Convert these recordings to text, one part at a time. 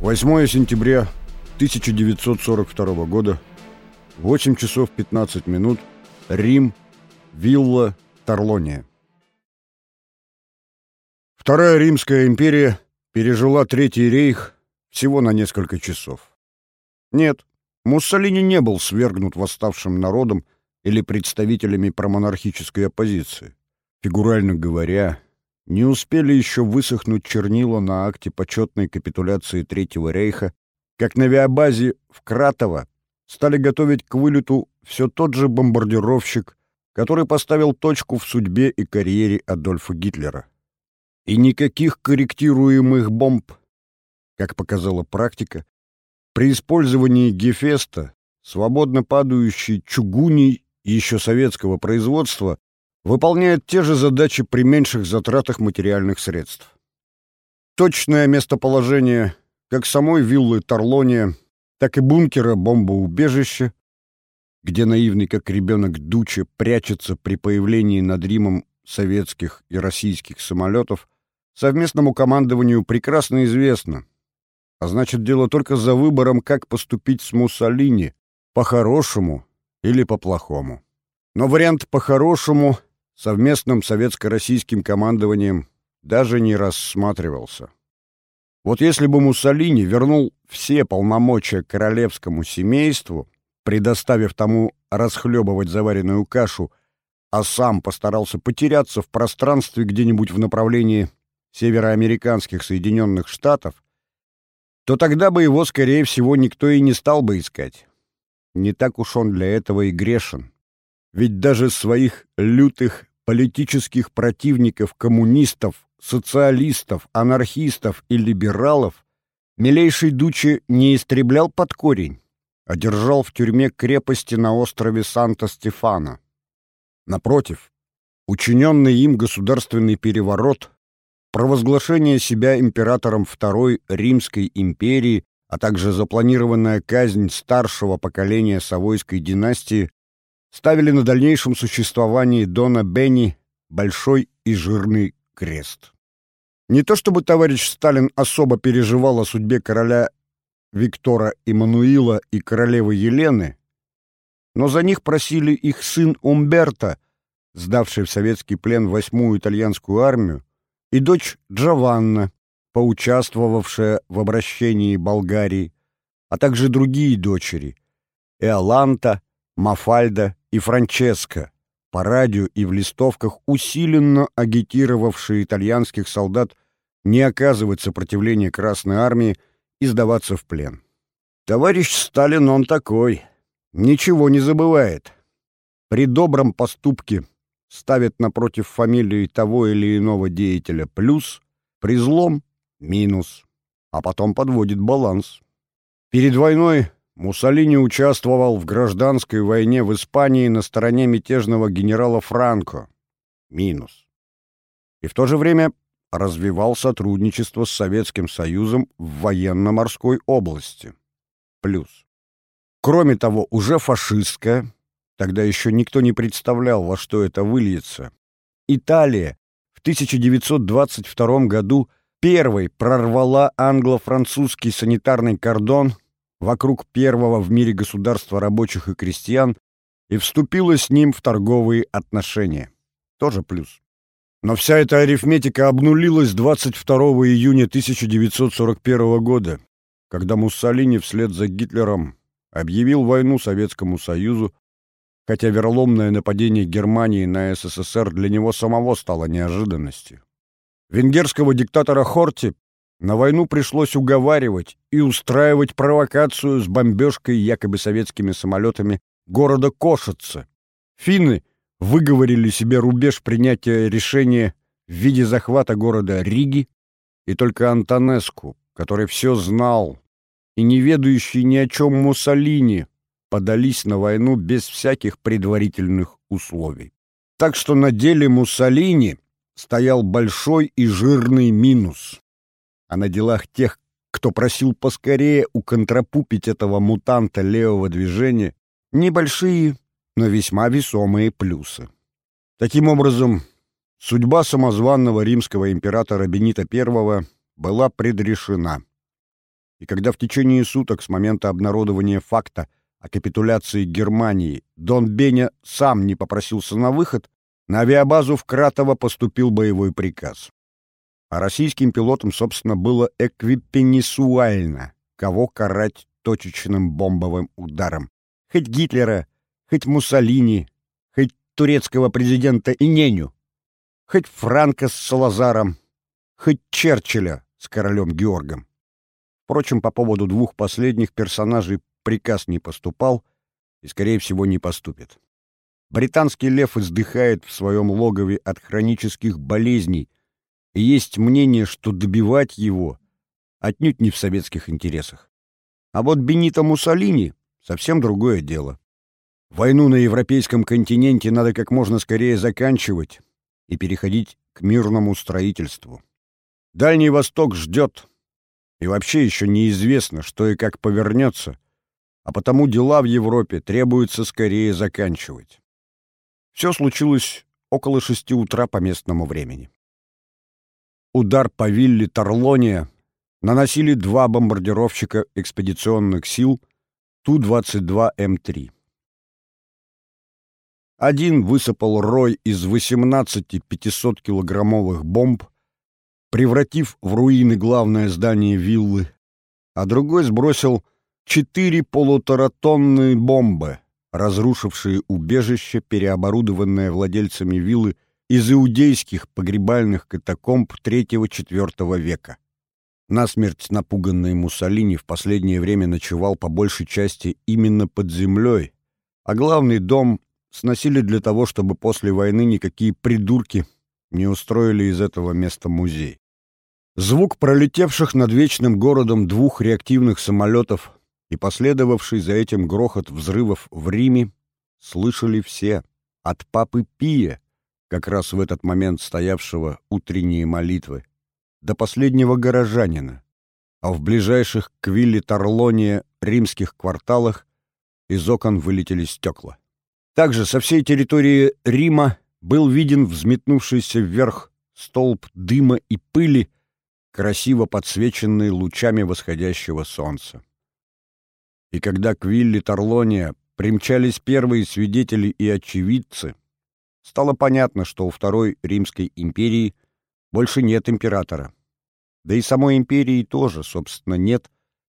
8 сентября 1942 года, 8 часов 15 минут, Рим, вилла Торлония. Вторая Римская империя пережила Третий рейх всего на несколько часов. Нет, Муссолини не был свергнут восставшим народом или представителями промонархической оппозиции. Фигурально говоря, не успели еще высохнуть чернила на акте почетной капитуляции Третьего рейха, как на авиабазе в Кратово стали готовить к вылету все тот же бомбардировщик, который поставил точку в судьбе и карьере Адольфа Гитлера. И никаких корректируемых бомб, как показала практика, при использовании Гефеста свободно падающий чугуний еще советского производства выполняет те же задачи при меньших затратах материальных средств. Точное местоположение как самой виллы Торлония, так и бункера бомбоубежища, где наивный как ребенок Дуче прячется при появлении над Римом советских и российских самолетов, совместному командованию прекрасно известно. А значит, дело только за выбором, как поступить с Муссолини, по-хорошему или по-плохому. Но вариант по-хорошему совместным советско-российским командованием даже не рассматривался. Вот если бы Муссолини вернул все полномочия королевскому семейству, предоставив тому расхлебывать заваренную кашу, а сам постарался потеряться в пространстве где-нибудь в направлении североамериканских Соединенных Штатов, то тогда бы его, скорее всего, никто и не стал бы искать. Не так уж он для этого и грешен. Ведь даже своих лютых политических противников коммунистов, социалистов, анархистов и либералов милейший Дучи не истреблял под корень, а держал в тюрьме крепости на острове Санта-Стефана. Напротив, учиненный им государственный переворот, провозглашение себя императором Второй Римской империи, а также запланированная казнь старшего поколения Савойской династии ставили на дальнейшем существовании Дона Бенни большой и жирный крест. Не то чтобы товарищ Сталин особо переживал о судьбе короля Виктора Иммануила и королевы Елены, но за них просили их сын Умберто, сдавший в советский плен восьмую итальянскую армию, и дочь Джованна, поучаствовавшая в обращении Болгарии, а также другие дочери — Эоланта, Мафальда и Франческо, по радио и в листовках усиленно агитировавшие итальянских солдат не оказывать сопротивления Красной Армии и сдаваться в плен. Товарищ Сталин он такой, ничего не забывает. При добром поступке ставит напротив фамилии того или иного деятеля плюс, при злом — минус, а потом подводит баланс. Перед войной Муссолини участвовал в гражданской войне в Испании на стороне мятежного генерала Франко. Минус. И в то же время развивал сотрудничество с Советским Союзом в военно-морской области. Плюс. Кроме того, уже фашистская, тогда еще никто не представлял, во что это выльется, Италия в 1922 году первой прорвала англо-французский санитарный кордон – вокруг первого в мире государства рабочих и крестьян и вступила с ним в торговые отношения. Тоже плюс. Но вся эта арифметика обнулилась 22 июня 1941 года, когда Муссолини вслед за Гитлером объявил войну Советскому Союзу, хотя верломное нападение Германии на СССР для него самого стало неожиданностью. Венгерского диктатора Хорти на войну пришлось уговаривать и устраивать провокацию с бомбежкой якобы советскими самолетами города Кошице. Финны выговорили себе рубеж принятия решения в виде захвата города Риги, и только Антонеску, который все знал, и не ведающий ни о чем Муссолини, подались на войну без всяких предварительных условий. Так что на деле Муссолини стоял большой и жирный минус а на делах тех, кто просил поскорее уконтрапупить этого мутанта левого движения, небольшие, но весьма весомые плюсы. Таким образом, судьба самозванного римского императора Бенита I была предрешена. и когда в течение суток с момента обнародования факта о капитуляции Германии Дон Беня сам не попросился на выход, на авиабазу в Кратово поступил боевой приказ. А российским пилотам, собственно, было эквипенисуально, кого карать точечным бомбовым ударом. Хоть Гитлера, хоть Муссолини, хоть турецкого президента Иненю, хоть Франка с Салазаром, хоть Черчилля с королем Георгом. Впрочем, по поводу двух последних персонажей приказ не поступал и, скорее всего, не поступит. Британский лев издыхает в своем логове от хронических болезней, и есть мнение, что добивать его отнюдь не в советских интересах. А вот Бенито Муссолини — совсем другое дело. Войну на европейском континенте надо как можно скорее заканчивать и переходить к мирному строительству. Дальний Восток ждет, и вообще еще неизвестно, что и как повернется, а потому дела в Европе требуется скорее заканчивать. Все случилось около шести утра по местному времени. Удар по вилле Торлония наносили два бомбардировщика экспедиционных сил Ту-22М3. Один высыпал рой из 18 500-килограммовых бомб, превратив в руины главное здание виллы, а другой сбросил четыре полуторатонные бомбы, разрушившие убежище, переоборудованное владельцами виллы из иудейских погребальных катакомб III-IV века. Насмерть напуганный Муссолини в последнее время ночевал по большей части именно под землей, а главный дом сносили для того, чтобы после войны никакие придурки не устроили из этого места музей. Звук пролетевших над вечным городом двух реактивных самолетов и последовавший за этим грохот взрывов в Риме слышали все, от папы Пия, как раз в этот момент стоявшего утренние молитвы, до последнего горожанина, а в ближайших к вилле Торлония римских кварталах из окон вылетели стекла. Также со всей территории Рима был виден взметнувшийся вверх столб дыма и пыли, красиво подсвеченный лучами восходящего солнца. И когда к вилле Торлония примчались первые свидетели и очевидцы, стало понятно, что у Второй Римской империи больше нет императора. Да и самой империи тоже, собственно, нет,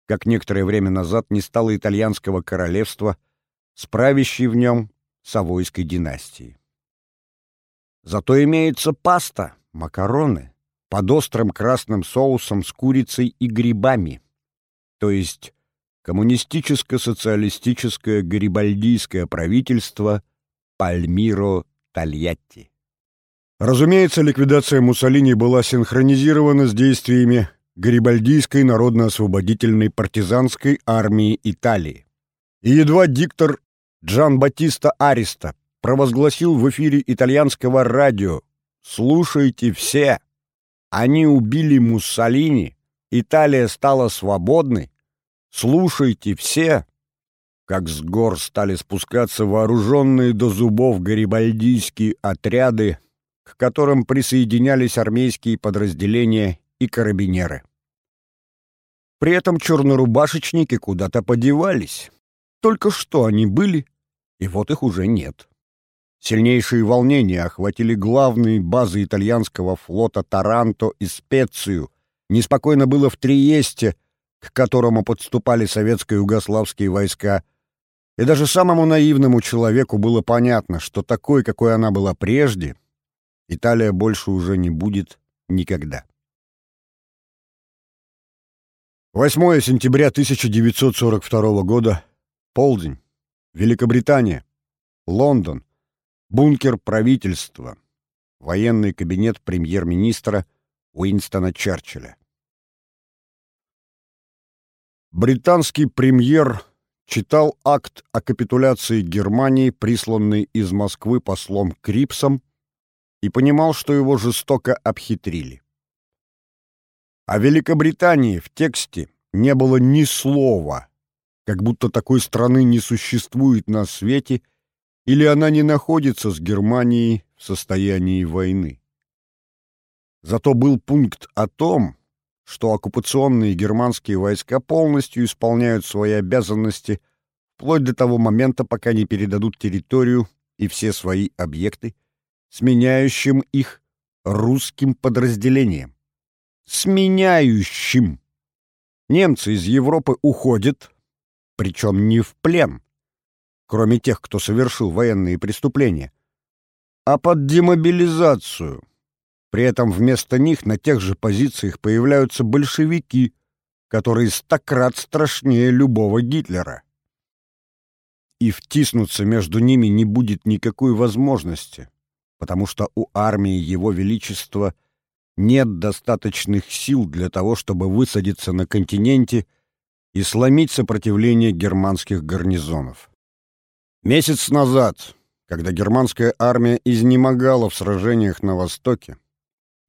как некоторое время назад не стало итальянского королевства с правящей в нем Савойской династии. Зато имеется паста, макароны, под острым красным соусом с курицей и грибами, то есть коммунистическо-социалистическое гарибальдийское правительство Пальмиро Тольятти. Разумеется, ликвидация Муссолини была синхронизирована с действиями Гарибальдийской народно-освободительной партизанской армии Италии. И едва диктор Джан Батиста Ариста провозгласил в эфире итальянского радио «Слушайте все! Они убили Муссолини! Италия стала свободной! Слушайте все!» Как с гор стали спускаться вооруженные до зубов гарибальдийские отряды, к которым присоединялись армейские подразделения и карабинеры. При этом чернорубашечники куда-то подевались. Только что они были, и вот их уже нет. Сильнейшие волнения охватили главные базы итальянского флота Таранто и Специю. Неспокойно было в Триесте, к которому подступали советско-югославские войска. И даже самому наивному человеку было понятно, что такой, какой она была прежде, Италия больше уже не будет никогда. 8 сентября 1942 года. Полдень. Великобритания. Лондон. Бункер правительства. Военный кабинет премьер-министра Уинстона Черчилля. Британский премьер читал акт о капитуляции Германии, присланный из Москвы послом Крипсом, и понимал, что его жестоко обхитрили. О Великобритании в тексте не было ни слова, как будто такой страны не существует на свете или она не находится с Германией в состоянии войны. Зато был пункт о том, что оккупационные германские войска полностью исполняют свои обязанности вплоть до того момента, пока не передадут территорию и все свои объекты, сменяющим их русским подразделением. Сменяющим! Немцы из Европы уходят, причем не в плен, кроме тех, кто совершил военные преступления, а под демобилизацию. При этом вместо них на тех же позициях появляются большевики, которые стократ страшнее любого Гитлера. И втиснуться между ними не будет никакой возможности, потому что у армии Его Величества нет достаточных сил для того, чтобы высадиться на континенте и сломить сопротивление германских гарнизонов. Месяц назад, когда германская армия изнемогала в сражениях на Востоке,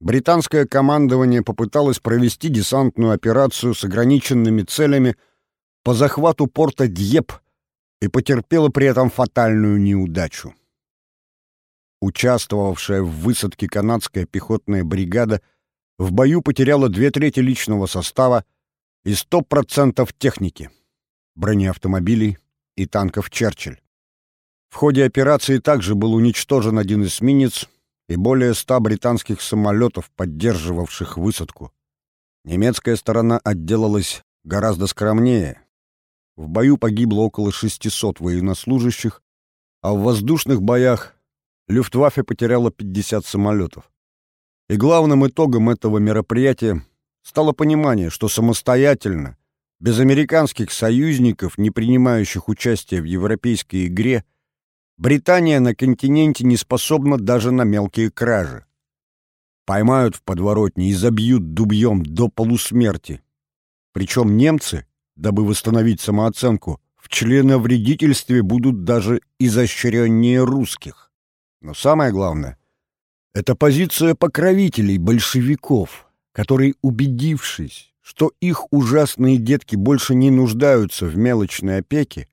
британское командование попыталось провести десантную операцию с ограниченными целями по захвату порта Дьеп и потерпело при этом фатальную неудачу. Участвовавшая в высадке канадская пехотная бригада в бою потеряла две трети личного состава и 100% техники, бронеавтомобилей и танков «Черчилль». В ходе операции также был уничтожен один эсминец и более ста британских самолетов, поддерживавших высадку. Немецкая сторона отделалась гораздо скромнее. В бою погибло около 600 военнослужащих, а в воздушных боях Люфтваффе потеряла 50 самолетов. И главным итогом этого мероприятия стало понимание, что самостоятельно, без американских союзников, не принимающих участие в европейской игре, Британия на континенте не способна даже на мелкие кражи. Поймают в подворотне и забьют дубьем до полусмерти. Причем немцы, дабы восстановить самооценку, в членовредительстве будут даже изощреннее русских. Но самое главное — это позиция покровителей большевиков, которые, убедившись, что их ужасные детки больше не нуждаются в мелочной опеке,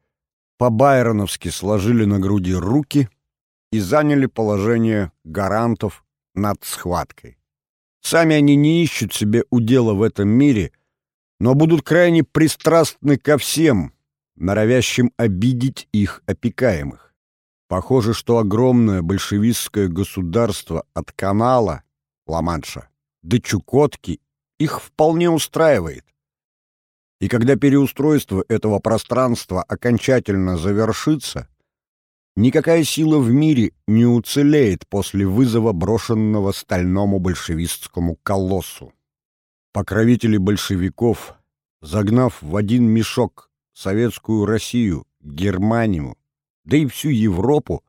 по-байроновски сложили на груди руки и заняли положение гарантов над схваткой. Сами они не ищут себе удела в этом мире, но будут крайне пристрастны ко всем, норовящим обидеть их опекаемых. Похоже, что огромное большевистское государство от канала Ла-Манша до Чукотки их вполне устраивает. И когда переустройство этого пространства окончательно завершится, никакая сила в мире не уцелеет после вызова, брошенного стальному большевистскому колоссу. Покровители большевиков, загнав в один мешок советскую Россию, Германию, да и всю Европу,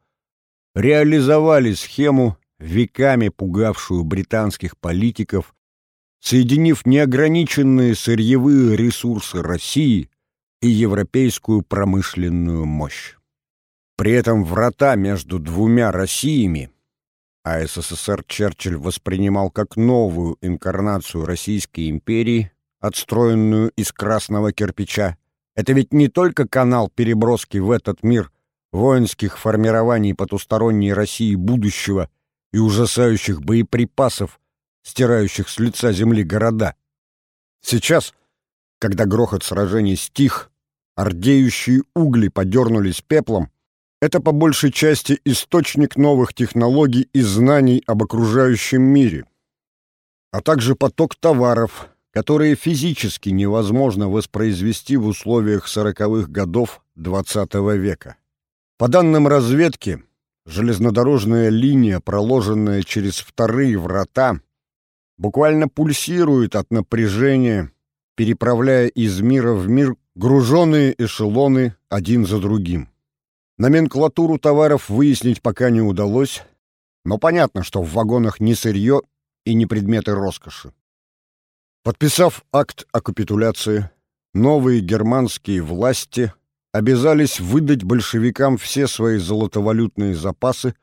реализовали схему, веками пугавшую британских политиков соединив неограниченные сырьевые ресурсы России и европейскую промышленную мощь. При этом врата между двумя Россиями, а СССР Черчилль воспринимал как новую инкарнацию Российской империи, отстроенную из красного кирпича, это ведь не только канал переброски в этот мир воинских формирований потусторонней России будущего и ужасающих боеприпасов стирающих с лица земли города. Сейчас, когда грохот сражений стих, ордеющие угли подернулись пеплом, это по большей части источник новых технологий и знаний об окружающем мире, а также поток товаров, которые физически невозможно воспроизвести в условиях сороковых годов XX века. По данным разведки, железнодорожная линия, проложенная через вторые врата, буквально пульсирует от напряжения, переправляя из мира в мир груженные эшелоны один за другим. Номенклатуру товаров выяснить пока не удалось, но понятно, что в вагонах не сырье и не предметы роскоши. Подписав акт о капитуляции, новые германские власти обязались выдать большевикам все свои золотовалютные запасы,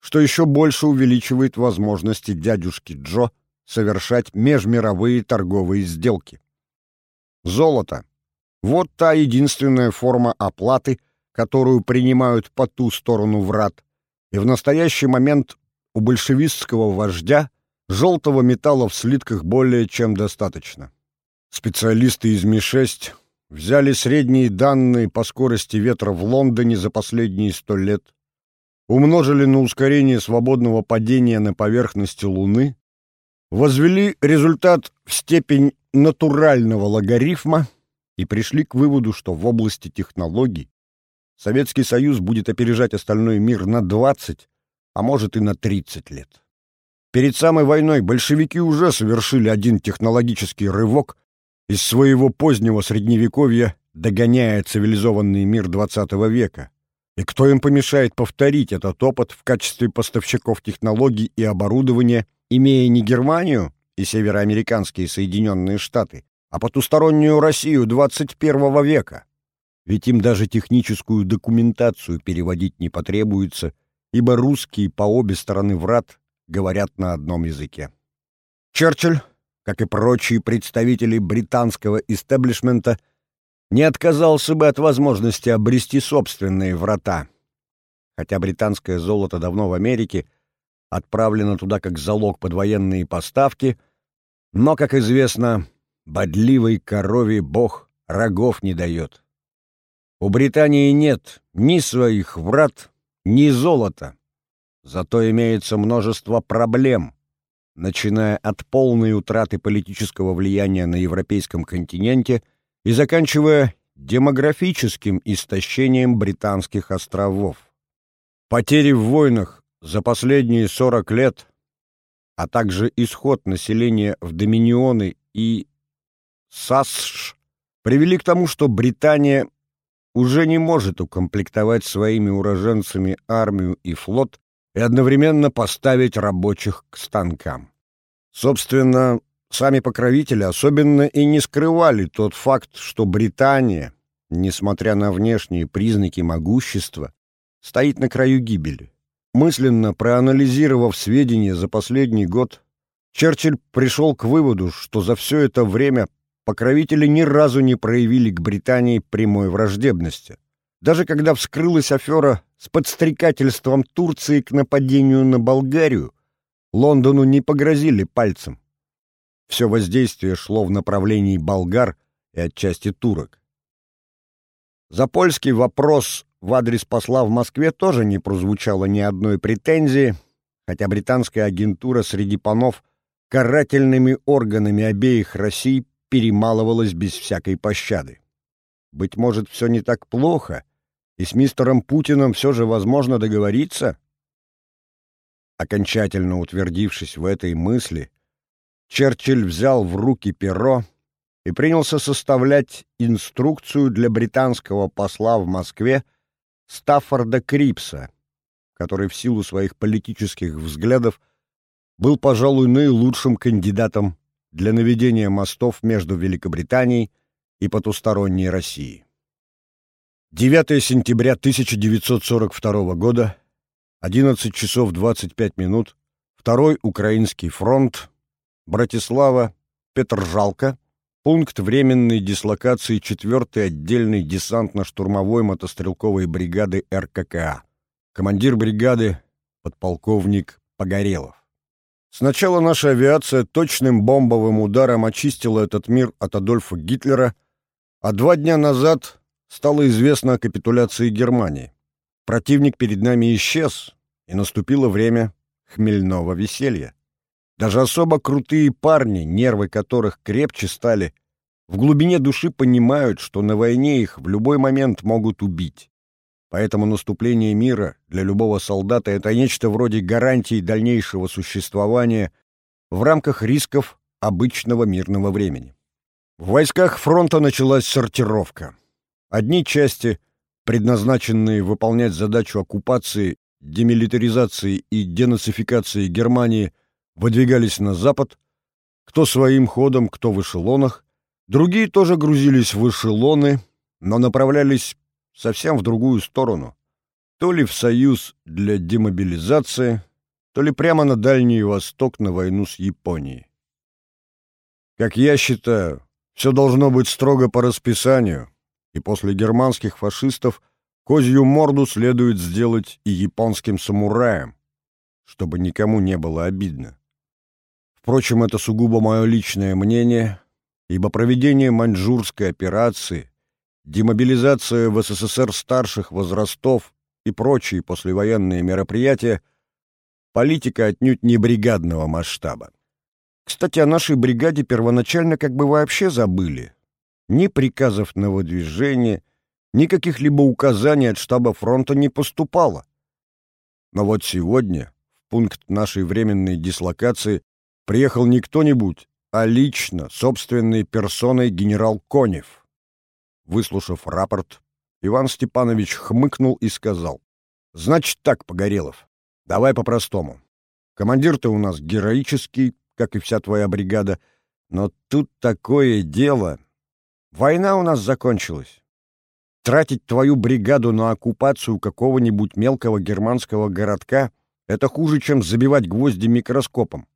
что еще больше увеличивает возможности дядюшки Джо совершать межмировые торговые сделки. Золото — вот та единственная форма оплаты, которую принимают по ту сторону врат, и в настоящий момент у большевистского вождя желтого металла в слитках более чем достаточно. Специалисты из Ми-6 взяли средние данные по скорости ветра в Лондоне за последние сто лет, умножили на ускорение свободного падения на поверхности Луны, возвели результат в степень натурального логарифма и пришли к выводу, что в области технологий Советский Союз будет опережать остальной мир на 20, а может и на 30 лет. Перед самой войной большевики уже совершили один технологический рывок из своего позднего средневековья, догоняя цивилизованный мир XX века. И кто им помешает повторить этот опыт в качестве поставщиков технологий и оборудования, имея не Германию и североамериканские Соединенные Штаты, а потустороннюю Россию XXI века? Ведь им даже техническую документацию переводить не потребуется, ибо русские по обе стороны врат говорят на одном языке. Черчилль, как и прочие представители британского истеблишмента, не отказался бы от возможности обрести собственные врата. Хотя британское золото давно в Америке, отправлено туда как залог под военные поставки, но, как известно, бодливой корове бог рогов не дает. У Британии нет ни своих врат, ни золота. Зато имеется множество проблем, начиная от полной утраты политического влияния на европейском континенте и заканчивая демографическим истощением британских островов. Потери в войнах за последние 40 лет, а также исход населения в Доминионы и САСШ привели к тому, что Британия уже не может укомплектовать своими уроженцами армию и флот и одновременно поставить рабочих к станкам. Собственно, сами покровители особенно и не скрывали тот факт, что Британия, несмотря на внешние признаки могущества, стоит на краю гибели. Мысленно проанализировав сведения за последний год, Черчилль пришел к выводу, что за все это время покровители ни разу не проявили к Британии прямой враждебности. Даже когда вскрылась афера с подстрекательством Турции к нападению на Болгарию, Лондону не погрозили пальцем. Все воздействие шло в направлении болгар и отчасти турок. За польский вопрос в адрес посла в Москве тоже не прозвучало ни одной претензии, хотя британская агентура среди панов карательными органами обеих Россий перемалывалась без всякой пощады. Быть может, все не так плохо, и с мистером Путиным все же возможно договориться? Окончательно утвердившись в этой мысли, Черчилль взял в руки перо и принялся составлять инструкцию для британского посла в Москве Стаффорда Крипса, который в силу своих политических взглядов был, пожалуй, наилучшим кандидатом для наведения мостов между Великобританией и потусторонней Россией. 9 сентября 1942 года, 11 часов 25 минут, Второй Украинский фронт, Братислава, Петржалка, пункт временной дислокации 4-й отдельной десантно-штурмовой мотострелковой бригады РККА. Командир бригады подполковник Погорелов. Сначала наша авиация точным бомбовым ударом очистила этот мир от Адольфа Гитлера, а два дня назад стало известно о капитуляции Германии. Противник перед нами исчез, и наступило время хмельного веселья. Даже особо крутые парни, нервы которых крепче стали, в глубине души понимают, что на войне их в любой момент могут убить. Поэтому наступление мира для любого солдата — это нечто вроде гарантии дальнейшего существования в рамках рисков обычного мирного времени. В войсках фронта началась сортировка. Одни части, предназначенные выполнять задачу оккупации, демилитаризации и денацификации Германии, выдвигались на запад, кто своим ходом, кто в эшелонах. Другие тоже грузились в эшелоны, но направлялись совсем в другую сторону. То ли в союз для демобилизации, то ли прямо на Дальний Восток на войну с Японией. Как я считаю, все должно быть строго по расписанию, и после германских фашистов козью морду следует сделать и японским самураям, чтобы никому не было обидно. Впрочем, это сугубо мое личное мнение, ибо проведение маньчжурской операции, демобилизация в СССР старших возрастов и прочие послевоенные мероприятия — политика отнюдь не бригадного масштаба. Кстати, о нашей бригаде первоначально как бы вообще забыли. Ни приказов на выдвижение, ни каких-либо указаний от штаба фронта не поступало. Но вот сегодня в пункт нашей временной дислокации приехал не кто-нибудь, а лично, собственной персоной генерал Конев. Выслушав рапорт, Иван Степанович хмыкнул и сказал, «Значит так, Погорелов, давай по-простому. Командир ты у нас героический, как и вся твоя бригада, но тут такое дело. Война у нас закончилась. Тратить твою бригаду на оккупацию какого-нибудь мелкого германского городка — это хуже, чем забивать гвозди микроскопом.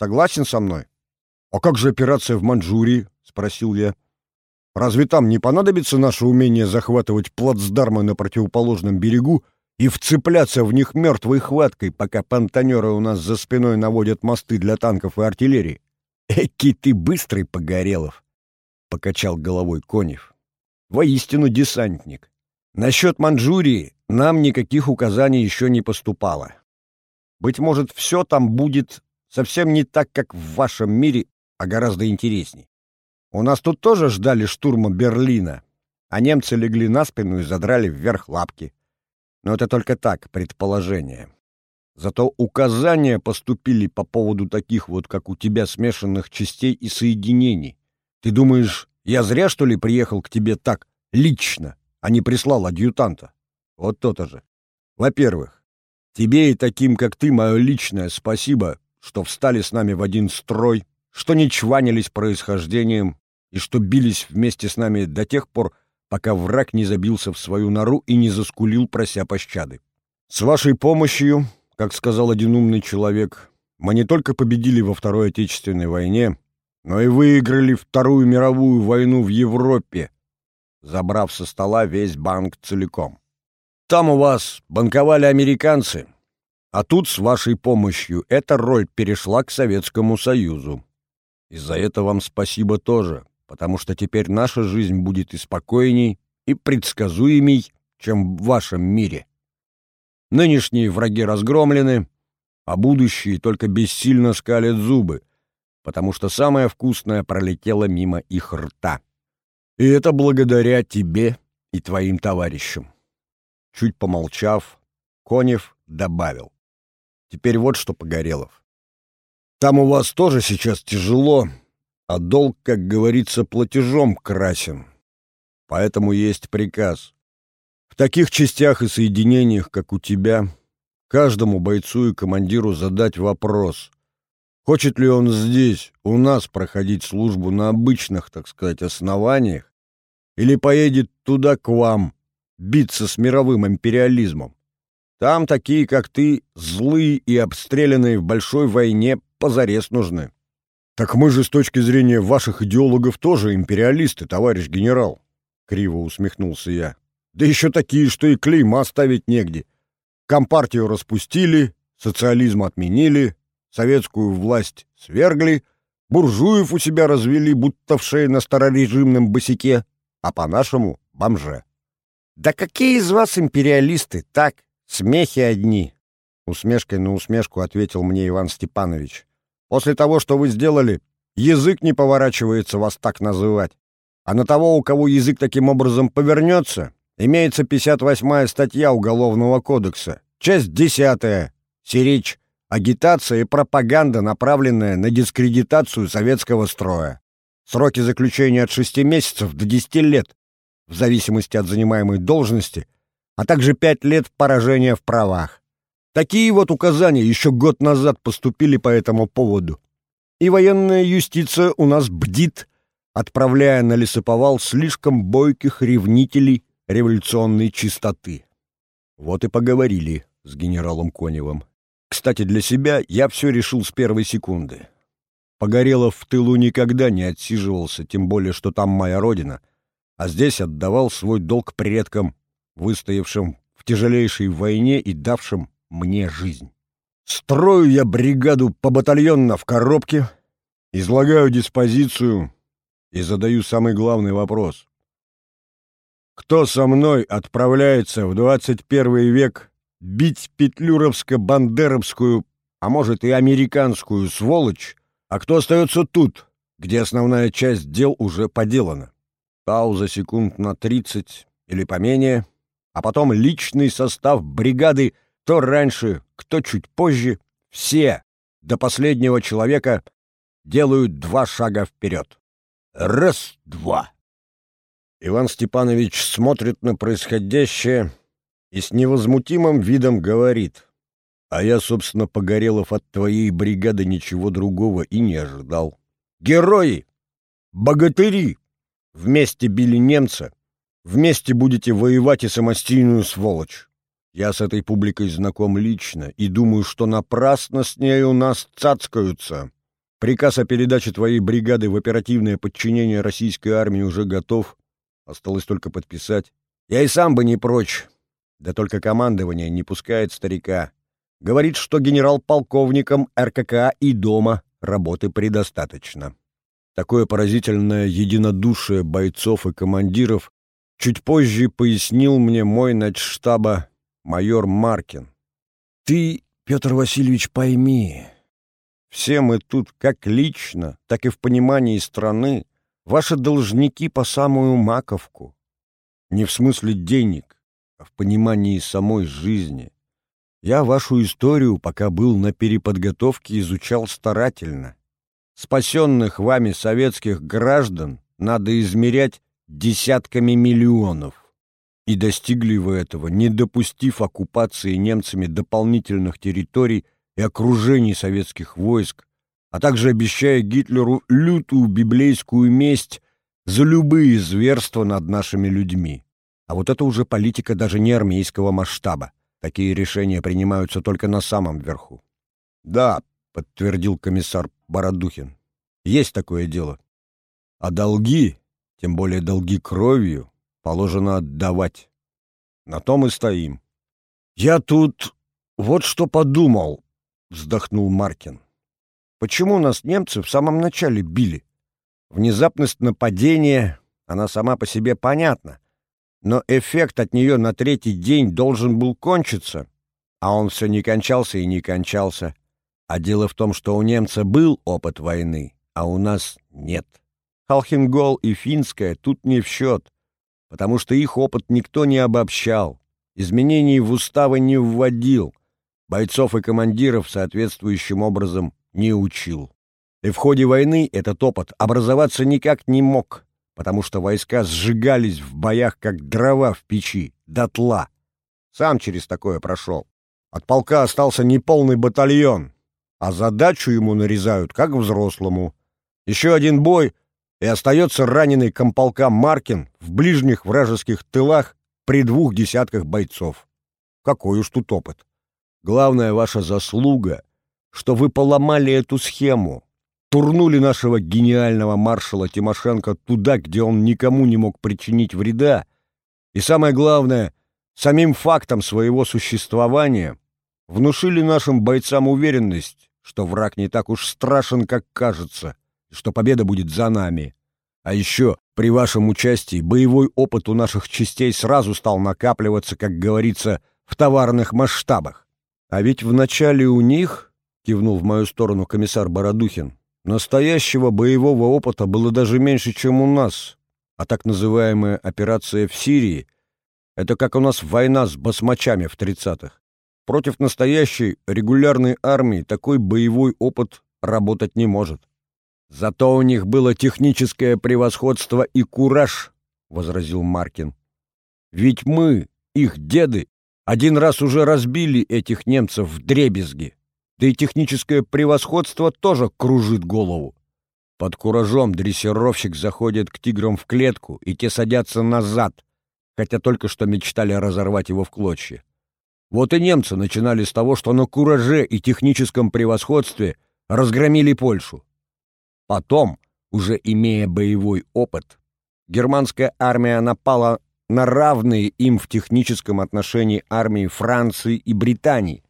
Согласен со мной? — А как же операция в Манчжурии? — спросил я. — Разве там не понадобится наше умение захватывать плацдармы на противоположном берегу и вцепляться в них мертвой хваткой, пока понтонеры у нас за спиной наводят мосты для танков и артиллерии? — Эки ты быстрый, Погорелов! — покачал головой Конев воистину десантник. Насчет Манчжурии нам никаких указаний еще не поступало. Быть может, все там будет совсем не так, как в вашем мире, а гораздо интересней. У нас тут тоже ждали штурма Берлина, а немцы легли на спину и задрали вверх лапки. Но это только так, предположение. Зато указания поступили по поводу таких вот, как у тебя, смешанных частей и соединений. Ты думаешь, я зря, что ли, приехал к тебе так, лично, а не прислал адъютанта? Вот то-то же. Во-первых, тебе и таким, как ты, мое личное спасибо, что встали с нами в один строй, что не чванились происхождением и что бились вместе с нами до тех пор, пока враг не забился в свою нору и не заскулил, прося пощады. С вашей помощью, как сказал один умный человек, мы не только победили во Второй Отечественной войне, но и выиграли Вторую мировую войну в Европе, забрав со стола весь банк целиком. Там у вас банковали американцы, а тут с вашей помощью эта роль перешла к Советскому Союзу. И за это вам спасибо тоже, потому что теперь наша жизнь будет и спокойней, и предсказуемей, чем в вашем мире. Нынешние враги разгромлены, а будущие только бессильно скалят зубы, потому что самое вкусное пролетело мимо их рта. И это благодаря тебе и твоим товарищам. Чуть помолчав, Конев добавил. Теперь вот что, Погорелов. Там у вас тоже сейчас тяжело, а долг, как говорится, платежом красен. Поэтому есть приказ. В таких частях и соединениях, как у тебя, каждому бойцу и командиру задать вопрос, Хочет ли он здесь, у нас, проходить службу на обычных, так сказать, основаниях, или поедет туда к вам, биться с мировым империализмом? Там такие, как ты, злые и обстрелянные в большой войне, позарез нужны. Так мы же с точки зрения ваших идеологов тоже империалисты, товарищ генерал, — криво усмехнулся я. Да еще такие, что и клейма ставить негде. Компартию распустили, социализм отменили, советскую власть свергли, буржуев у себя развели, будто в шее на старорежимном босике, а по-нашему — бомже. «Да какие из вас империалисты? Так, смехи одни!» Усмешкой на усмешку ответил мне Иван Степанович. «После того, что вы сделали, язык не поворачивается вас так называть. А на того, у кого язык таким образом повернется, имеется 58-я статья Уголовного кодекса, часть 10 сиречь Агитация и пропаганда, направленная на дискредитацию советского строя. Сроки заключения от 6 месяцев до 10 лет, в зависимости от занимаемой должности, а также 5 лет поражения в правах. Такие вот указания еще год назад поступили по этому поводу. И военная юстиция у нас бдит, отправляя на лесоповал слишком бойких ревнителей революционной чистоты. Вот и поговорили с генералом Коневым. Кстати, для себя я все решил с первой секунды. Погорелов в тылу никогда не отсиживался, тем более, что там моя родина, а здесь отдавал свой долг предкам, выстоявшим в тяжелейшей войне и давшим мне жизнь. Строю я бригаду побатальонно в коробке, излагаю диспозицию и задаю самый главный вопрос. Кто со мной отправляется в 21 век бить петлюровско-бандеровскую, а может и американскую сволочь, а кто остается тут, где основная часть дел уже поделана? Пауза секунд на 30 или поменее, а потом личный состав бригады кто раньше, кто чуть позже, все, до последнего человека, делают два шага вперед. Раз-два. Иван Степанович смотрит на происходящее и с невозмутимым видом говорит. А я, собственно, Погорелов, от твоей бригады ничего другого и не ожидал. Герои! Богатыри! Вместе били немца, вместе будете воевать и самостийную сволочь. Я с этой публикой знаком лично и думаю, что напрасно с ней у нас цацкаются. Приказ о передаче твоей бригады в оперативное подчинение российской армии уже готов. Осталось только подписать. Я и сам бы не прочь. Да только командование не пускает старика. Говорит, что генерал-полковником РКК и дома работы предостаточно. Такое поразительное единодушие бойцов и командиров чуть позже пояснил мне мой начштаба майор Маркин. Ты, Петр Васильевич, пойми, все мы тут как лично, так и в понимании страны ваши должники по самую маковку. Не в смысле денег, а в понимании самой жизни. Я вашу историю, пока был на переподготовке, изучал старательно. Спасенных вами советских граждан надо измерять десятками миллионов. И достигли вы этого, не допустив оккупации немцами дополнительных территорий и окружений советских войск, а также обещая Гитлеру лютую библейскую месть за любые зверства над нашими людьми. А вот это уже политика даже не армейского масштаба. Такие решения принимаются только на самом верху. «Да», — подтвердил комиссар Бородухин, — «есть такое дело. А долги, тем более долги кровью, положено отдавать. На том и стоим. «Я тут вот что подумал», — вздохнул Маркин. «Почему нас немцы в самом начале били? Внезапность нападения, она сама по себе понятна, но эффект от нее на третий день должен был кончиться, а он все не кончался и не кончался. А дело в том, что у немца был опыт войны, а у нас нет. Халхингол и Финская тут не в счет потому что их опыт никто не обобщал, изменений в уставы не вводил, бойцов и командиров соответствующим образом не учил. И в ходе войны этот опыт образоваться никак не мог, потому что войска сжигались в боях, как дрова в печи, дотла. Сам через такое прошел. От полка остался неполный батальон, а задачу ему нарезают, как взрослому. Еще один бой, и остается раненый комполка Маркин в ближних вражеских тылах при двух десятках бойцов. Какой уж тут опыт. Главная ваша заслуга, что вы поломали эту схему, турнули нашего гениального маршала Тимошенко туда, где он никому не мог причинить вреда, и самое главное, самим фактом своего существования внушили нашим бойцам уверенность, что враг не так уж страшен, как кажется, что победа будет за нами. А еще при вашем участии боевой опыт у наших частей сразу стал накапливаться, как говорится, в товарных масштабах. А ведь вначале у них, кивнул в мою сторону комиссар Бородухин, настоящего боевого опыта было даже меньше, чем у нас. А так называемая операция в Сирии — это как у нас война с басмачами в 30-х. Против настоящей регулярной армии такой боевой опыт работать не может. Зато у них было техническое превосходство и кураж, возразил Маркин. Ведь мы, их деды, один раз уже разбили этих немцев в дребезги. Да и техническое превосходство тоже кружит голову. Под куражом дрессировщик заходит к тиграм в клетку, и те садятся назад, хотя только что мечтали разорвать его в клочья. Вот и немцы начинали с того, что на кураже и техническом превосходстве разгромили Польшу. Потом, уже имея боевой опыт, германская армия напала на равные им в техническом отношении армии Франции и Британии.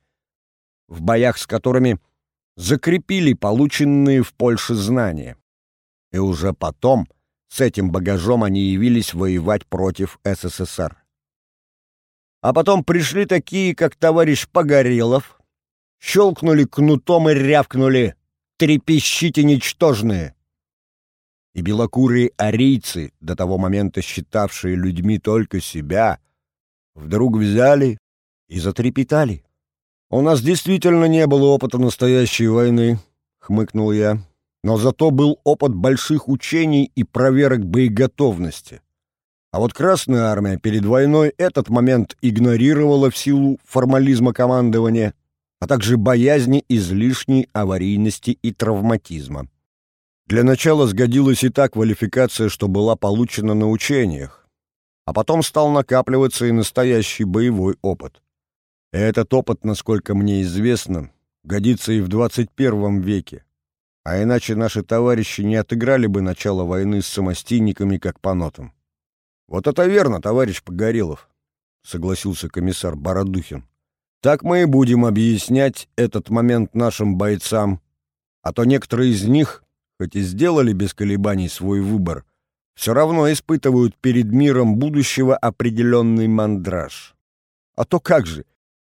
в боях с которыми закрепили полученные в Польше знания. И уже потом с этим багажом они явились воевать против СССР. А потом пришли такие, как товарищ Погорелов, щелкнули кнутом и рявкнули «Трепещите, ничтожные!» И белокурые арийцы, до того момента считавшие людьми только себя, вдруг взяли и затрепетали. «У нас действительно не было опыта настоящей войны», — хмыкнул я, «но зато был опыт больших учений и проверок боеготовности. А вот Красная Армия перед войной этот момент игнорировала в силу формализма командования, а также боязни излишней аварийности и травматизма. Для начала сгодилась и та квалификация, что была получена на учениях, а потом стал накапливаться и настоящий боевой опыт. Этот опыт, насколько мне известно, годится и в 21 веке, а иначе наши товарищи не отыграли бы начало войны с самостийниками как по нотам. «Вот это верно, товарищ Погорелов», — согласился комиссар Бородухин. «Так мы и будем объяснять этот момент нашим бойцам, а то некоторые из них, хоть и сделали без колебаний свой выбор, все равно испытывают перед миром будущего определенный мандраж. А то как же,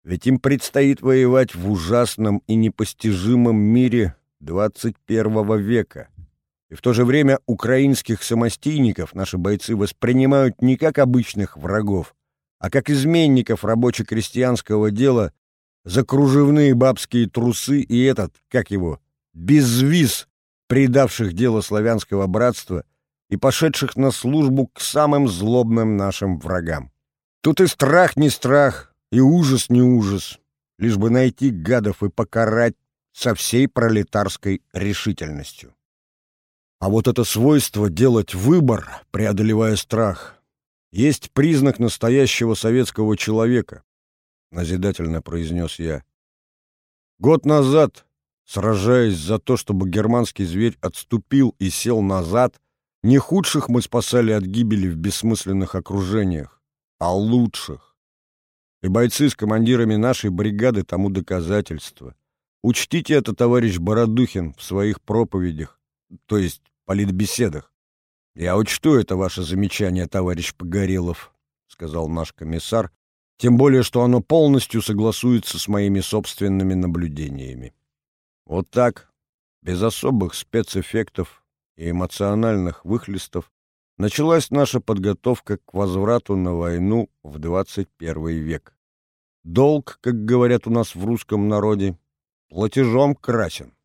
ведь им предстоит воевать в ужасном и непостижимом мире 21 века. И в то же время украинских самостийников наши бойцы воспринимают не как обычных врагов, а как изменников рабоче-крестьянского дела за кружевные бабские трусы и этот, как его, безвиз, предавших дело славянского братства и пошедших на службу к самым злобным нашим врагам. Тут и страх не страх, и ужас не ужас, лишь бы найти гадов и покарать со всей пролетарской решительностью. А вот это свойство делать выбор, преодолевая страх, есть признак настоящего советского человека, назидательно произнес я. Год назад, сражаясь за то, чтобы германский зверь отступил и сел назад, не худших мы спасали от гибели в бессмысленных окружениях, а лучших. И бойцы с командирами нашей бригады тому доказательство. Учтите это, товарищ Бородухин, в своих проповедях, то есть политбеседах. «Я учту это ваше замечание, товарищ Погорелов», — сказал наш комиссар, «тем более, что оно полностью согласуется с моими собственными наблюдениями». Вот так, без особых спецэффектов и эмоциональных выхлестов, началась наша подготовка к возврату на войну в 21 век. Долг, как говорят у нас в русском народе, платежом красен.